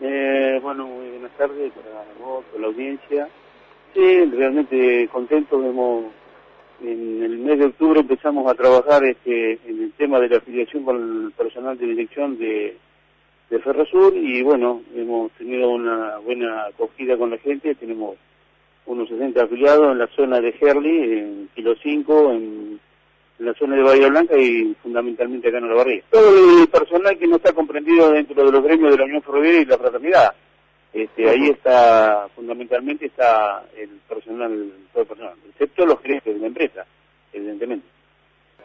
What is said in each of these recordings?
Eh, bueno, muy buenas tardes para vos, para la audiencia. Sí, realmente contento. Hemos, en el mes de octubre empezamos a trabajar este, en el tema de la afiliación con el personal de dirección de, de Ferrosur y bueno, hemos tenido una buena acogida con la gente. Tenemos unos 60 afiliados en la zona de Herli, en Kilo 5, en en la zona de Bahía Blanca y fundamentalmente acá en la barriga. Todo el personal que no está comprendido dentro de los gremios de la Unión Ferroviaria y la fraternidad. Este, ahí está, fundamentalmente está el personal, todo el personal, excepto los gerentes de la empresa, evidentemente.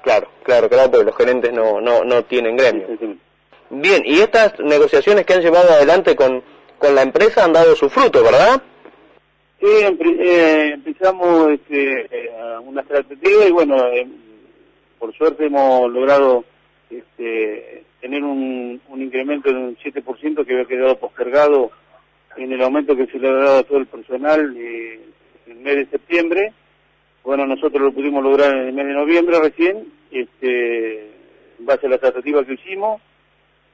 Claro, claro, claro, porque los gerentes no, no, no tienen gremio. Bien, y estas negociaciones que han llevado adelante con, con la empresa han dado su fruto, ¿verdad? Sí, eh, empezamos este, eh, una estrategia y bueno, eh, por suerte hemos logrado este, tener un, incremento de un 7% que había quedado postergado en el aumento que se le ha dado a todo el personal eh, en el mes de septiembre. Bueno, nosotros lo pudimos lograr en el mes de noviembre recién, este, en base a la tratativa que hicimos.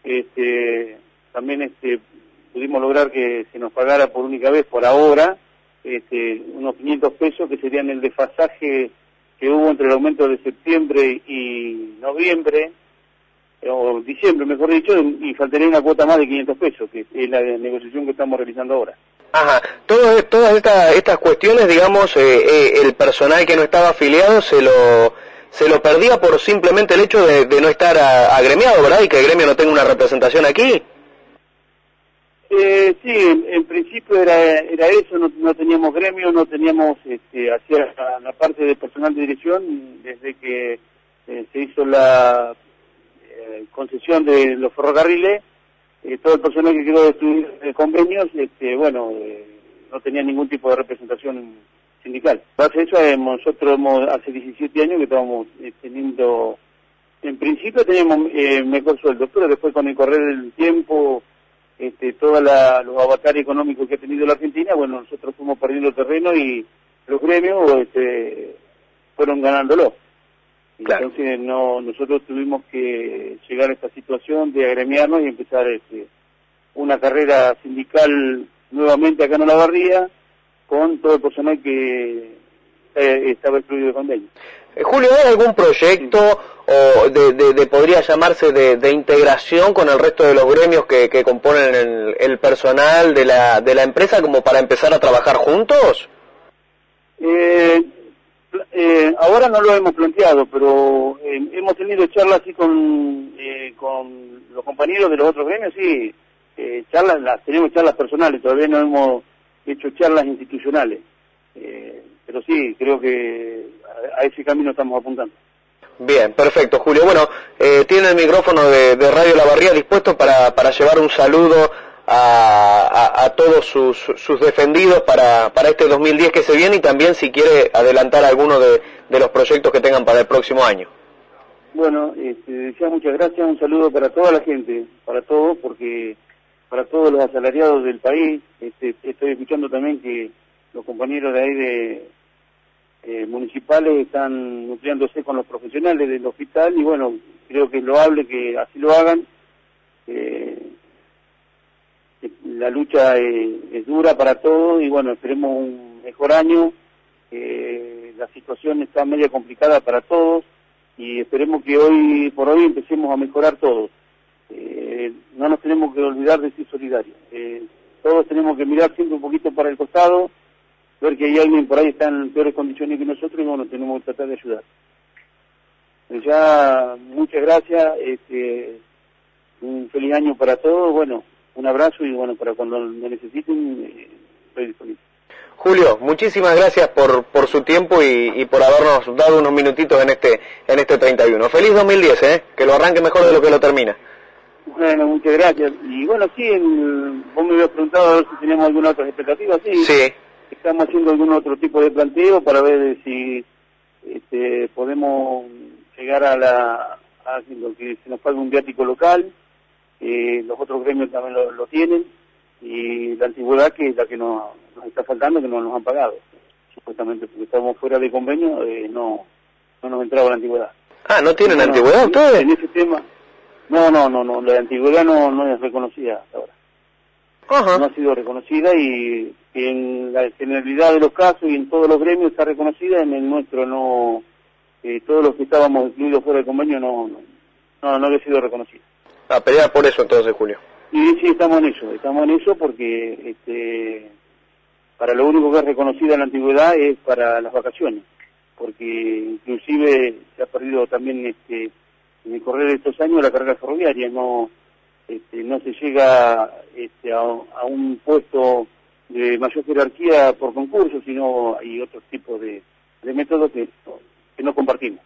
Este, también pudimos lograr que se nos pagara por única vez, por ahora, este, unos 500 pesos que serían el desfasaje que hubo entre el aumento de septiembre y noviembre, o diciembre mejor dicho, y faltaría una cuota más de 500 pesos, que es la negociación que estamos realizando ahora. Ajá, Todo, todas estas cuestiones, digamos, eh, eh, el personal que no estaba afiliado se lo se lo perdía por simplemente el hecho de, no estar agremiado, ¿verdad? Y que el gremio no tenga una representación aquí. Eh, sí, en, principio era, era eso, no, teníamos gremio, no teníamos este, hacia la, parte de personal de dirección desde que eh, se hizo la eh, concesión de los ferrocarriles, eh, todo el personal que quedó de estudiar convenios, este, bueno, no tenía ningún tipo de representación sindical. Base eso, nosotros hemos, hace 17 años que estábamos teniendo, en principio teníamos mejor sueldo, pero después con el correr del tiempo este, todos los avatares económicos que ha tenido la Argentina, bueno, nosotros fuimos perdiendo terreno y los gremios este, fueron ganándolo. Entonces no, nosotros tuvimos que llegar a esta situación de agremiarnos y empezar este, una carrera sindical nuevamente acá en la barría con todo el personal que eh, estaba excluido de convenio. Eh, Julio, ¿hay algún proyecto o de, podría llamarse de, integración con el resto de los gremios que, componen el, personal de la, de la empresa como para empezar a trabajar juntos? Eh, ahora no lo hemos planteado, pero hemos tenido charlas así con, con los compañeros de los otros gremios, sí, charlas, las, tenemos charlas personales, todavía no hemos hecho charlas institucionales. pero sí, creo que a ese camino estamos apuntando. Bien, perfecto, Julio. Bueno, eh, tiene el micrófono de, Radio La Barría dispuesto para, para llevar un saludo a, todos sus, sus defendidos para, para este 2010 que se viene y también si quiere adelantar alguno de, los proyectos que tengan para el próximo año. Bueno, este, decía muchas gracias, un saludo para toda la gente, para todos, porque para todos los asalariados del país, este, estoy escuchando también que los compañeros de ahí de, eh, municipales están nucleándose con los profesionales del hospital y bueno, creo que es loable que así lo hagan. Eh, la lucha es, dura para todos y bueno, esperemos un mejor año. la situación está media complicada para todos y esperemos que hoy por hoy empecemos a mejorar todos. Eh, no nos tenemos que olvidar de ser solidarios. todos tenemos que mirar siempre un poquito para el costado ver que hay alguien por ahí está en peores condiciones que nosotros y bueno, tenemos que tratar de ayudar. Ya, muchas gracias, este, un feliz año para todos, bueno, un abrazo y bueno, para cuando me necesiten, eh, estoy disponible. Julio, muchísimas gracias por, por su tiempo y, por habernos dado unos minutitos en este en este 31. Feliz 2010, ¿eh? que lo arranque mejor de lo que lo termina. Bueno, muchas gracias. Y bueno, sí, vos me habías preguntado a ver si teníamos alguna otra expectativa, sí. Sí estamos haciendo algún otro tipo de planteo para ver si este, podemos llegar a la a lo que se nos pague un viático local, eh, los otros gremios también lo, tienen, y la antigüedad que es la que nos, está faltando, que no nos han pagado, supuestamente porque estamos fuera de convenio, eh, no, no nos entraba la antigüedad. Ah, ¿no tienen antigüedad ustedes? En ese tema, no, no, no, no, la antigüedad no, no es reconocida no ha sido reconocida y en la generalidad de los casos y en todos los gremios está reconocida, en el nuestro no, eh, todos los que estábamos incluidos fuera del convenio no, no, no había sido reconocida. A pelear por eso entonces, Julio. Y sí, estamos en eso, estamos en eso porque este, para lo único que es reconocida en la antigüedad es para las vacaciones, porque inclusive se ha perdido también este, en el correr de estos años la carga ferroviaria, no este, no se llega este, a, un puesto de mayor jerarquía por concurso, sino hay otros tipos de, métodos que no compartimos.